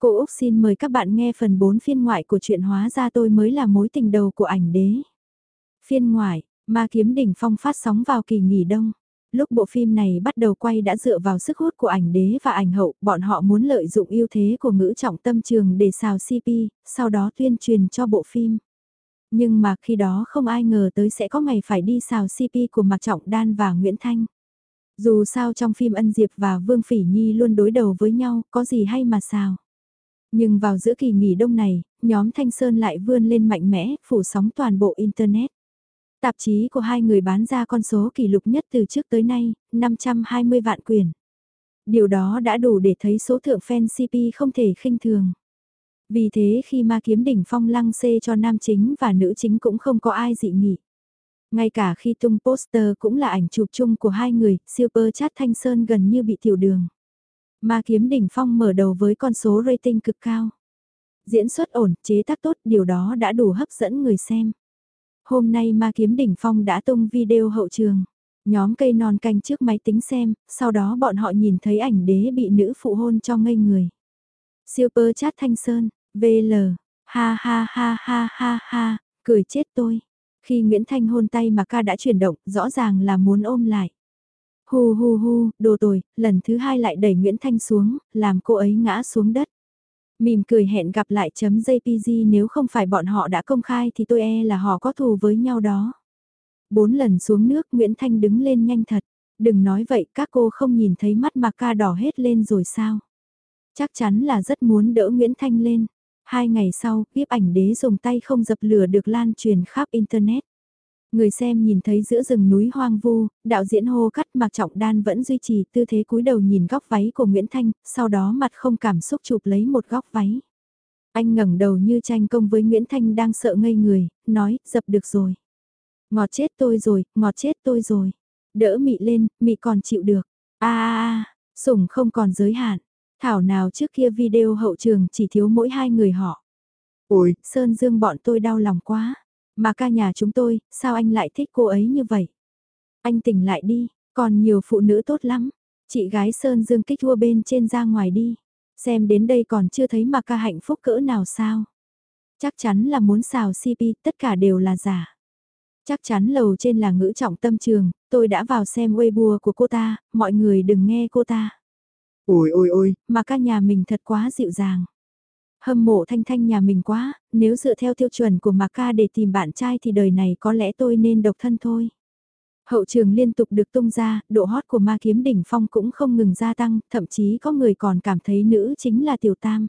Cô Úc xin mời các bạn nghe phần 4 phiên ngoại của truyện hóa ra tôi mới là mối tình đầu của ảnh đế. Phiên ngoại, Ma Kiếm Đỉnh Phong phát sóng vào kỳ nghỉ đông. Lúc bộ phim này bắt đầu quay đã dựa vào sức hút của ảnh đế và ảnh hậu, bọn họ muốn lợi dụng ưu thế của ngữ trọng tâm trường để xào CP, sau đó tuyên truyền cho bộ phim. Nhưng mà khi đó không ai ngờ tới sẽ có ngày phải đi xào CP của Mạc Trọng Đan và Nguyễn Thanh. Dù sao trong phim Ân Diệp và Vương Phỉ Nhi luôn đối đầu với nhau, có gì hay mà xào. Nhưng vào giữa kỳ nghỉ đông này, nhóm Thanh Sơn lại vươn lên mạnh mẽ, phủ sóng toàn bộ Internet. Tạp chí của hai người bán ra con số kỷ lục nhất từ trước tới nay, 520 vạn quyền. Điều đó đã đủ để thấy số thượng fan CP không thể khinh thường. Vì thế khi ma kiếm đỉnh phong lăng xê cho nam chính và nữ chính cũng không có ai dị nghị. Ngay cả khi tung poster cũng là ảnh chụp chung của hai người, Super Chat Thanh Sơn gần như bị tiểu đường. Ma kiếm đỉnh phong mở đầu với con số rating cực cao. Diễn xuất ổn, chế tác tốt, điều đó đã đủ hấp dẫn người xem. Hôm nay ma kiếm đỉnh phong đã tung video hậu trường. Nhóm cây non canh trước máy tính xem, sau đó bọn họ nhìn thấy ảnh đế bị nữ phụ hôn cho ngây người. Super chat thanh sơn, VL, ha ha ha ha ha ha, cười chết tôi. Khi Nguyễn Thanh hôn tay mà ca đã chuyển động, rõ ràng là muốn ôm lại. Hu hu hu, đồ tồi, lần thứ hai lại đẩy Nguyễn Thanh xuống, làm cô ấy ngã xuống đất. Mỉm cười hẹn gặp lại chấm JPG nếu không phải bọn họ đã công khai thì tôi e là họ có thù với nhau đó. Bốn lần xuống nước Nguyễn Thanh đứng lên nhanh thật. Đừng nói vậy các cô không nhìn thấy mắt mà ca đỏ hết lên rồi sao. Chắc chắn là rất muốn đỡ Nguyễn Thanh lên. Hai ngày sau, kiếp ảnh đế dùng tay không dập lửa được lan truyền khắp Internet. Người xem nhìn thấy giữa rừng núi hoang vu, đạo diễn hô cắt Mạc Trọng Đan vẫn duy trì tư thế cúi đầu nhìn góc váy của Nguyễn Thanh, sau đó mặt không cảm xúc chụp lấy một góc váy. Anh ngẩng đầu như tranh công với Nguyễn Thanh đang sợ ngây người, nói, dập được rồi. Ngọt chết tôi rồi, ngọt chết tôi rồi. Đỡ mị lên, mị còn chịu được. a a a sủng không còn giới hạn. Thảo nào trước kia video hậu trường chỉ thiếu mỗi hai người họ. Ôi, Sơn Dương bọn tôi đau lòng quá. Mà ca nhà chúng tôi, sao anh lại thích cô ấy như vậy? Anh tỉnh lại đi, còn nhiều phụ nữ tốt lắm. Chị gái Sơn Dương kích thua bên trên ra ngoài đi. Xem đến đây còn chưa thấy mà ca hạnh phúc cỡ nào sao? Chắc chắn là muốn xào CP, tất cả đều là giả. Chắc chắn lầu trên là ngữ trọng tâm trường, tôi đã vào xem Weibo của cô ta, mọi người đừng nghe cô ta. Ôi ôi ôi, mà ca nhà mình thật quá dịu dàng. Hâm mộ thanh thanh nhà mình quá, nếu dựa theo tiêu chuẩn của Mạc Ca để tìm bạn trai thì đời này có lẽ tôi nên độc thân thôi. Hậu trường liên tục được tung ra, độ hot của ma kiếm đỉnh phong cũng không ngừng gia tăng, thậm chí có người còn cảm thấy nữ chính là tiểu tam.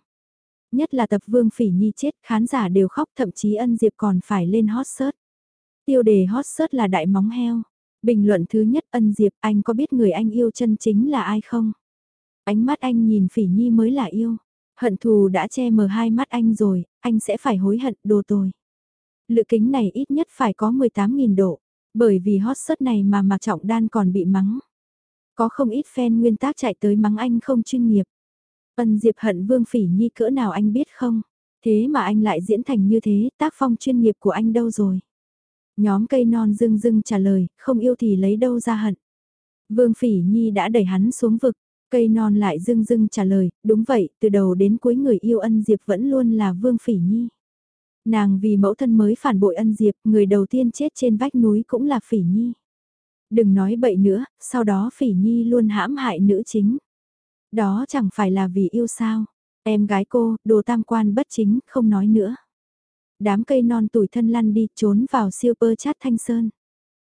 Nhất là tập Vương Phỉ Nhi chết, khán giả đều khóc thậm chí ân diệp còn phải lên hot search. Tiêu đề hot search là đại móng heo. Bình luận thứ nhất ân diệp anh có biết người anh yêu chân chính là ai không? Ánh mắt anh nhìn Phỉ Nhi mới là yêu. Hận thù đã che mờ hai mắt anh rồi, anh sẽ phải hối hận đồ tồi. Lự kính này ít nhất phải có 18.000 độ, bởi vì hot sớt này mà Mạc Trọng Đan còn bị mắng. Có không ít fan nguyên tác chạy tới mắng anh không chuyên nghiệp. Ân Diệp hận Vương Phỉ Nhi cỡ nào anh biết không? Thế mà anh lại diễn thành như thế, tác phong chuyên nghiệp của anh đâu rồi? Nhóm cây non dưng dưng trả lời, không yêu thì lấy đâu ra hận. Vương Phỉ Nhi đã đẩy hắn xuống vực, Cây non lại dưng dưng trả lời, đúng vậy, từ đầu đến cuối người yêu ân Diệp vẫn luôn là Vương Phỉ Nhi. Nàng vì mẫu thân mới phản bội ân Diệp, người đầu tiên chết trên vách núi cũng là Phỉ Nhi. Đừng nói bậy nữa, sau đó Phỉ Nhi luôn hãm hại nữ chính. Đó chẳng phải là vì yêu sao. Em gái cô, đồ tam quan bất chính, không nói nữa. Đám cây non tuổi thân lăn đi trốn vào siêu bơ chát thanh sơn.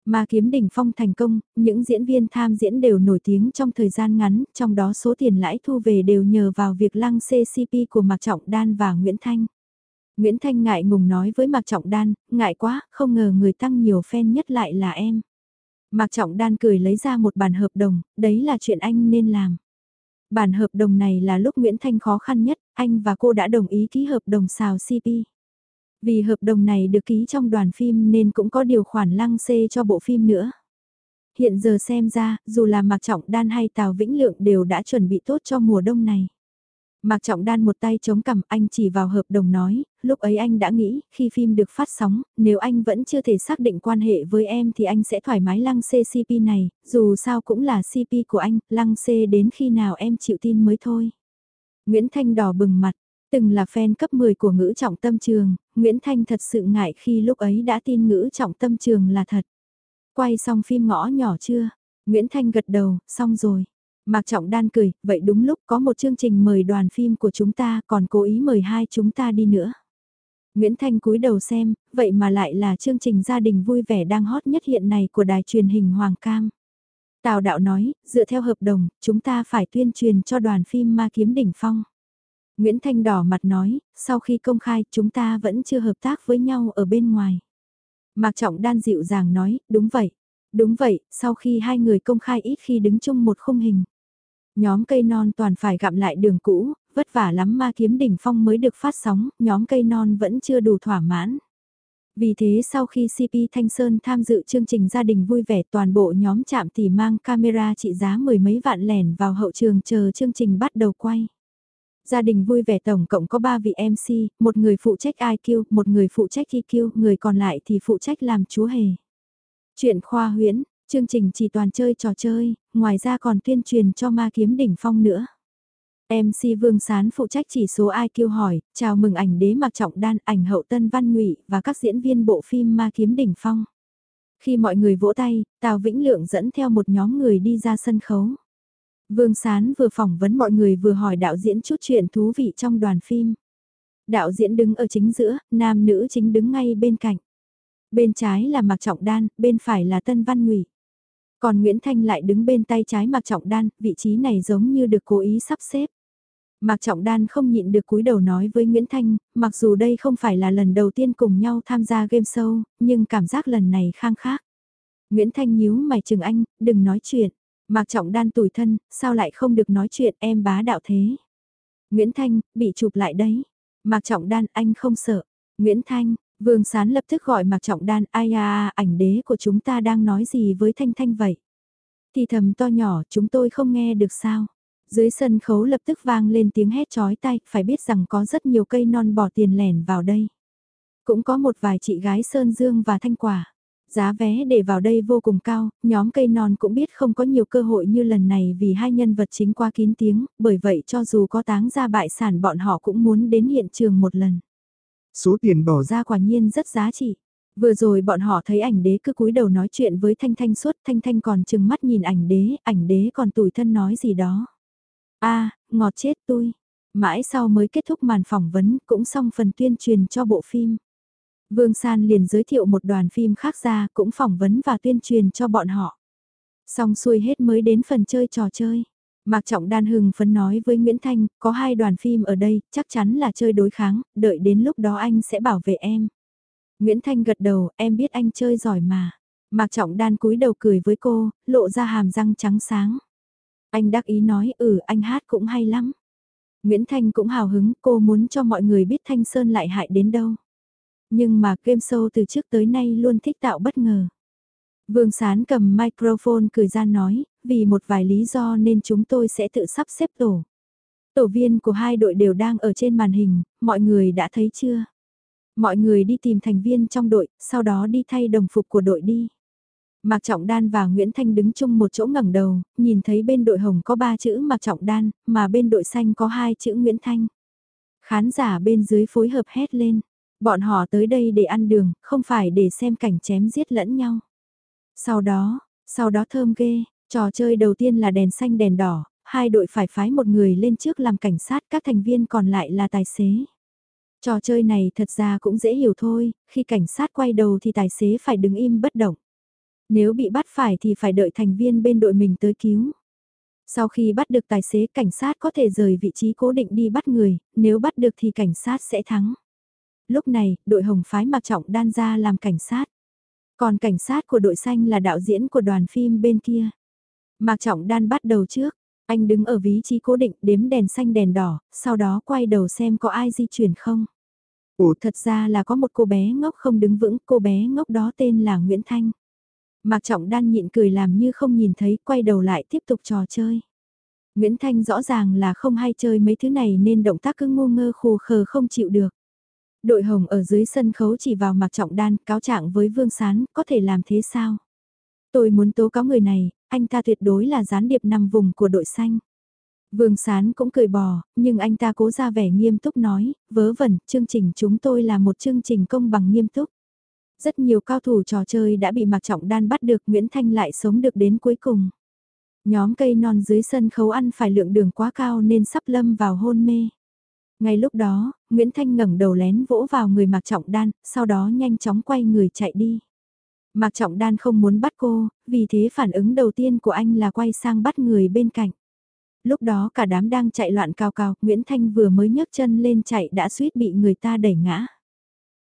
Mà kiếm đỉnh phong thành công, những diễn viên tham diễn đều nổi tiếng trong thời gian ngắn, trong đó số tiền lãi thu về đều nhờ vào việc lăng CCP của Mạc Trọng Đan và Nguyễn Thanh. Nguyễn Thanh ngại ngùng nói với Mạc Trọng Đan, ngại quá, không ngờ người tăng nhiều fan nhất lại là em. Mạc Trọng Đan cười lấy ra một bản hợp đồng, đấy là chuyện anh nên làm. Bản hợp đồng này là lúc Nguyễn Thanh khó khăn nhất, anh và cô đã đồng ý ký hợp đồng xào CP. Vì hợp đồng này được ký trong đoàn phim nên cũng có điều khoản lăng xê cho bộ phim nữa. Hiện giờ xem ra, dù là Mạc Trọng Đan hay Tào Vĩnh Lượng đều đã chuẩn bị tốt cho mùa đông này. Mạc Trọng Đan một tay chống cằm anh chỉ vào hợp đồng nói, lúc ấy anh đã nghĩ, khi phim được phát sóng, nếu anh vẫn chưa thể xác định quan hệ với em thì anh sẽ thoải mái lăng xê CP này, dù sao cũng là CP của anh, lăng xê đến khi nào em chịu tin mới thôi. Nguyễn Thanh đỏ bừng mặt, Từng là fan cấp 10 của ngữ trọng tâm trường, Nguyễn Thanh thật sự ngại khi lúc ấy đã tin ngữ trọng tâm trường là thật. Quay xong phim ngõ nhỏ chưa? Nguyễn Thanh gật đầu, xong rồi. Mạc Trọng Đan cười, vậy đúng lúc có một chương trình mời đoàn phim của chúng ta còn cố ý mời hai chúng ta đi nữa. Nguyễn Thanh cúi đầu xem, vậy mà lại là chương trình gia đình vui vẻ đang hot nhất hiện này của đài truyền hình Hoàng Cam. Tào đạo nói, dựa theo hợp đồng, chúng ta phải tuyên truyền cho đoàn phim Ma Kiếm Đỉnh Phong. Nguyễn Thanh đỏ mặt nói, sau khi công khai chúng ta vẫn chưa hợp tác với nhau ở bên ngoài. Mạc Trọng Đan dịu dàng nói, đúng vậy. Đúng vậy, sau khi hai người công khai ít khi đứng chung một khung hình. Nhóm cây non toàn phải gặm lại đường cũ, vất vả lắm ma kiếm đỉnh phong mới được phát sóng, nhóm cây non vẫn chưa đủ thỏa mãn. Vì thế sau khi CP Thanh Sơn tham dự chương trình gia đình vui vẻ toàn bộ nhóm chạm thì mang camera trị giá mười mấy vạn lẻn vào hậu trường chờ chương trình bắt đầu quay. Gia đình vui vẻ tổng cộng có 3 vị MC, một người phụ trách IQ, một người phụ trách EQ, người còn lại thì phụ trách làm chúa hề. Chuyện khoa huyễn, chương trình chỉ toàn chơi trò chơi, ngoài ra còn tuyên truyền cho ma kiếm đỉnh phong nữa. MC Vương Sán phụ trách chỉ số IQ hỏi, chào mừng ảnh đế mặc trọng đan, ảnh hậu tân văn ngụy và các diễn viên bộ phim ma kiếm đỉnh phong. Khi mọi người vỗ tay, Tào Vĩnh Lượng dẫn theo một nhóm người đi ra sân khấu. Vương Sán vừa phỏng vấn mọi người vừa hỏi đạo diễn chút chuyện thú vị trong đoàn phim. Đạo diễn đứng ở chính giữa, nam nữ chính đứng ngay bên cạnh. Bên trái là Mạc Trọng Đan, bên phải là Tân Văn Ngụy. Còn Nguyễn Thanh lại đứng bên tay trái Mạc Trọng Đan, vị trí này giống như được cố ý sắp xếp. Mạc Trọng Đan không nhịn được cúi đầu nói với Nguyễn Thanh, mặc dù đây không phải là lần đầu tiên cùng nhau tham gia game show, nhưng cảm giác lần này khang khác. Nguyễn Thanh nhíu mày chừng anh, đừng nói chuyện. Mạc Trọng Đan tủi thân, sao lại không được nói chuyện em bá đạo thế. Nguyễn Thanh, bị chụp lại đấy. Mạc Trọng Đan, anh không sợ. Nguyễn Thanh, Vương Sán lập tức gọi Mạc Trọng Đan, ai à, ảnh đế của chúng ta đang nói gì với Thanh Thanh vậy? Thì thầm to nhỏ, chúng tôi không nghe được sao? Dưới sân khấu lập tức vang lên tiếng hét chói tai, phải biết rằng có rất nhiều cây non bỏ tiền lẻn vào đây. Cũng có một vài chị gái Sơn Dương và Thanh Quả. Giá vé để vào đây vô cùng cao, nhóm cây non cũng biết không có nhiều cơ hội như lần này vì hai nhân vật chính qua kín tiếng, bởi vậy cho dù có táng ra bại sản bọn họ cũng muốn đến hiện trường một lần. Số tiền bỏ ra quả nhiên rất giá trị. Vừa rồi bọn họ thấy ảnh đế cứ cúi đầu nói chuyện với Thanh Thanh suốt, Thanh Thanh còn chừng mắt nhìn ảnh đế, ảnh đế còn tủi thân nói gì đó. a ngọt chết tôi. Mãi sau mới kết thúc màn phỏng vấn, cũng xong phần tuyên truyền cho bộ phim. Vương San liền giới thiệu một đoàn phim khác ra, cũng phỏng vấn và tuyên truyền cho bọn họ. Xong xuôi hết mới đến phần chơi trò chơi. Mạc Trọng Đan hừng phấn nói với Nguyễn Thanh, có hai đoàn phim ở đây, chắc chắn là chơi đối kháng, đợi đến lúc đó anh sẽ bảo vệ em. Nguyễn Thanh gật đầu, em biết anh chơi giỏi mà. Mạc Trọng Đan cúi đầu cười với cô, lộ ra hàm răng trắng sáng. Anh đắc ý nói, ừ anh hát cũng hay lắm. Nguyễn Thanh cũng hào hứng, cô muốn cho mọi người biết Thanh Sơn lại hại đến đâu. Nhưng mà game show từ trước tới nay luôn thích tạo bất ngờ. Vương Sán cầm microphone cười ra nói, vì một vài lý do nên chúng tôi sẽ tự sắp xếp tổ. Tổ viên của hai đội đều đang ở trên màn hình, mọi người đã thấy chưa? Mọi người đi tìm thành viên trong đội, sau đó đi thay đồng phục của đội đi. Mạc Trọng Đan và Nguyễn Thanh đứng chung một chỗ ngẩng đầu, nhìn thấy bên đội hồng có ba chữ Mạc Trọng Đan, mà bên đội xanh có hai chữ Nguyễn Thanh. Khán giả bên dưới phối hợp hét lên, bọn họ tới đây để ăn đường, không phải để xem cảnh chém giết lẫn nhau. Sau đó, sau đó thơm ghê, trò chơi đầu tiên là đèn xanh đèn đỏ, hai đội phải phái một người lên trước làm cảnh sát, các thành viên còn lại là tài xế. Trò chơi này thật ra cũng dễ hiểu thôi, khi cảnh sát quay đầu thì tài xế phải đứng im bất động. Nếu bị bắt phải thì phải đợi thành viên bên đội mình tới cứu. Sau khi bắt được tài xế cảnh sát có thể rời vị trí cố định đi bắt người, nếu bắt được thì cảnh sát sẽ thắng. Lúc này, đội hồng phái mặc trọng đan ra làm cảnh sát. Còn cảnh sát của đội xanh là đạo diễn của đoàn phim bên kia. Mạc Trọng Đan bắt đầu trước, anh đứng ở vị trí cố định đếm đèn xanh đèn đỏ, sau đó quay đầu xem có ai di chuyển không. Ủa thật ra là có một cô bé ngốc không đứng vững, cô bé ngốc đó tên là Nguyễn Thanh. Mạc Trọng Đan nhịn cười làm như không nhìn thấy, quay đầu lại tiếp tục trò chơi. Nguyễn Thanh rõ ràng là không hay chơi mấy thứ này nên động tác cứ ngu ngơ khù khờ không chịu được. Đội hồng ở dưới sân khấu chỉ vào Mạc Trọng Đan cáo trạng với Vương Sán, có thể làm thế sao? Tôi muốn tố cáo người này, anh ta tuyệt đối là gián điệp nằm vùng của đội xanh. Vương Sán cũng cười bò, nhưng anh ta cố ra vẻ nghiêm túc nói, vớ vẩn, chương trình chúng tôi là một chương trình công bằng nghiêm túc. Rất nhiều cao thủ trò chơi đã bị Mạc Trọng Đan bắt được Nguyễn Thanh lại sống được đến cuối cùng. Nhóm cây non dưới sân khấu ăn phải lượng đường quá cao nên sắp lâm vào hôn mê. Ngay lúc đó, Nguyễn Thanh ngẩng đầu lén vỗ vào người Mạc Trọng Đan, sau đó nhanh chóng quay người chạy đi. Mạc Trọng Đan không muốn bắt cô, vì thế phản ứng đầu tiên của anh là quay sang bắt người bên cạnh. Lúc đó cả đám đang chạy loạn cao cao, Nguyễn Thanh vừa mới nhấc chân lên chạy đã suýt bị người ta đẩy ngã.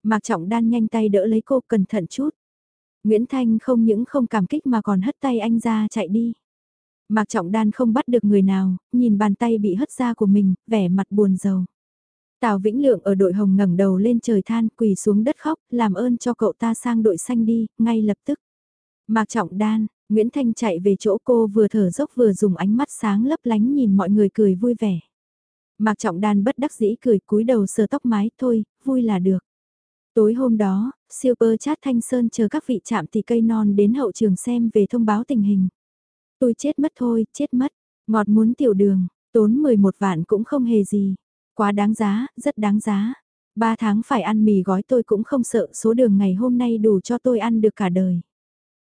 Mạc Trọng Đan nhanh tay đỡ lấy cô cẩn thận chút. Nguyễn Thanh không những không cảm kích mà còn hất tay anh ra chạy đi. Mạc Trọng Đan không bắt được người nào, nhìn bàn tay bị hất ra của mình, vẻ mặt buồn rầu. Tào Vĩnh Lượng ở đội hồng ngẩng đầu lên trời than quỳ xuống đất khóc, làm ơn cho cậu ta sang đội xanh đi, ngay lập tức. Mạc Trọng Đan, Nguyễn Thanh chạy về chỗ cô vừa thở dốc vừa dùng ánh mắt sáng lấp lánh nhìn mọi người cười vui vẻ. Mạc Trọng Đan bất đắc dĩ cười cúi đầu sờ tóc mái, thôi, vui là được. Tối hôm đó, Super Chat Thanh Sơn chờ các vị chạm tỷ cây non đến hậu trường xem về thông báo tình hình. Tôi chết mất thôi, chết mất. Ngọt muốn tiểu đường, tốn 11 vạn cũng không hề gì. Quá đáng giá, rất đáng giá. Ba tháng phải ăn mì gói tôi cũng không sợ số đường ngày hôm nay đủ cho tôi ăn được cả đời.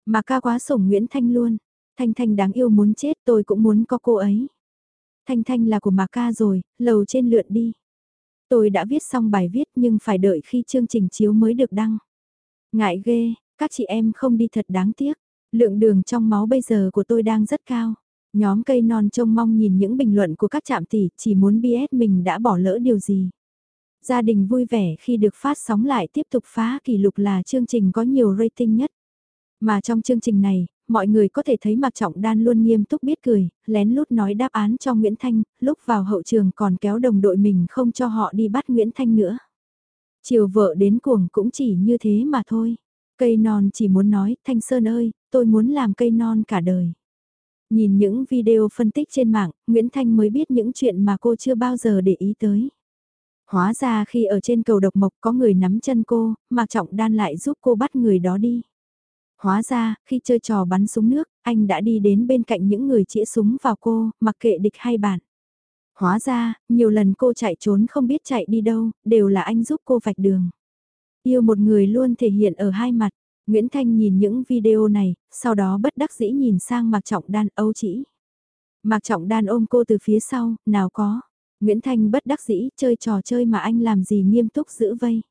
Mà ca quá sủng Nguyễn Thanh luôn. Thanh Thanh đáng yêu muốn chết tôi cũng muốn có cô ấy. Thanh Thanh là của Mạc ca rồi, lầu trên lượn đi. Tôi đã viết xong bài viết nhưng phải đợi khi chương trình chiếu mới được đăng. Ngại ghê, các chị em không đi thật đáng tiếc. Lượng đường trong máu bây giờ của tôi đang rất cao. Nhóm cây non trông mong nhìn những bình luận của các trạm tỷ, chỉ muốn biết mình đã bỏ lỡ điều gì. Gia đình vui vẻ khi được phát sóng lại tiếp tục phá kỷ lục là chương trình có nhiều rating nhất. Mà trong chương trình này, mọi người có thể thấy Mạc Trọng Đan luôn nghiêm túc biết cười, lén lút nói đáp án cho Nguyễn Thanh, lúc vào hậu trường còn kéo đồng đội mình không cho họ đi bắt Nguyễn Thanh nữa. Chiều vợ đến cuồng cũng chỉ như thế mà thôi. Cây non chỉ muốn nói, Thanh Sơn ơi, tôi muốn làm cây non cả đời. Nhìn những video phân tích trên mạng, Nguyễn Thanh mới biết những chuyện mà cô chưa bao giờ để ý tới. Hóa ra khi ở trên cầu độc mộc có người nắm chân cô, Mạc Trọng Đan lại giúp cô bắt người đó đi. Hóa ra, khi chơi trò bắn súng nước, anh đã đi đến bên cạnh những người chĩa súng vào cô, mặc kệ địch hay bạn. Hóa ra, nhiều lần cô chạy trốn không biết chạy đi đâu, đều là anh giúp cô vạch đường. Yêu một người luôn thể hiện ở hai mặt. Nguyễn Thanh nhìn những video này, sau đó bất đắc dĩ nhìn sang Mạc Trọng Đan âu chỉ. Mạc Trọng Đan ôm cô từ phía sau, nào có. Nguyễn Thanh bất đắc dĩ chơi trò chơi mà anh làm gì nghiêm túc giữ vây.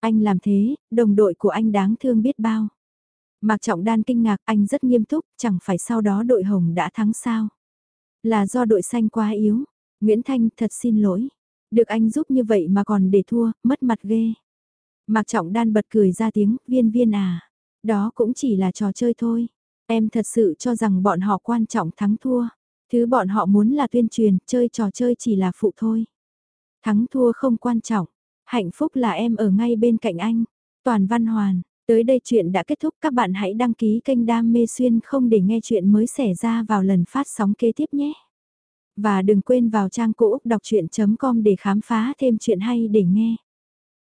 Anh làm thế, đồng đội của anh đáng thương biết bao. Mạc Trọng Đan kinh ngạc anh rất nghiêm túc, chẳng phải sau đó đội hồng đã thắng sao. Là do đội xanh quá yếu. Nguyễn Thanh thật xin lỗi. Được anh giúp như vậy mà còn để thua, mất mặt ghê. Mạc Trọng Đan bật cười ra tiếng, viên viên à. Đó cũng chỉ là trò chơi thôi. Em thật sự cho rằng bọn họ quan trọng thắng thua. Thứ bọn họ muốn là tuyên truyền, chơi trò chơi chỉ là phụ thôi. Thắng thua không quan trọng. Hạnh phúc là em ở ngay bên cạnh anh. Toàn Văn Hoàn, tới đây chuyện đã kết thúc. Các bạn hãy đăng ký kênh Đam Mê Xuyên không để nghe chuyện mới xảy ra vào lần phát sóng kế tiếp nhé. Và đừng quên vào trang cũ đọc chuyện.com để khám phá thêm chuyện hay để nghe.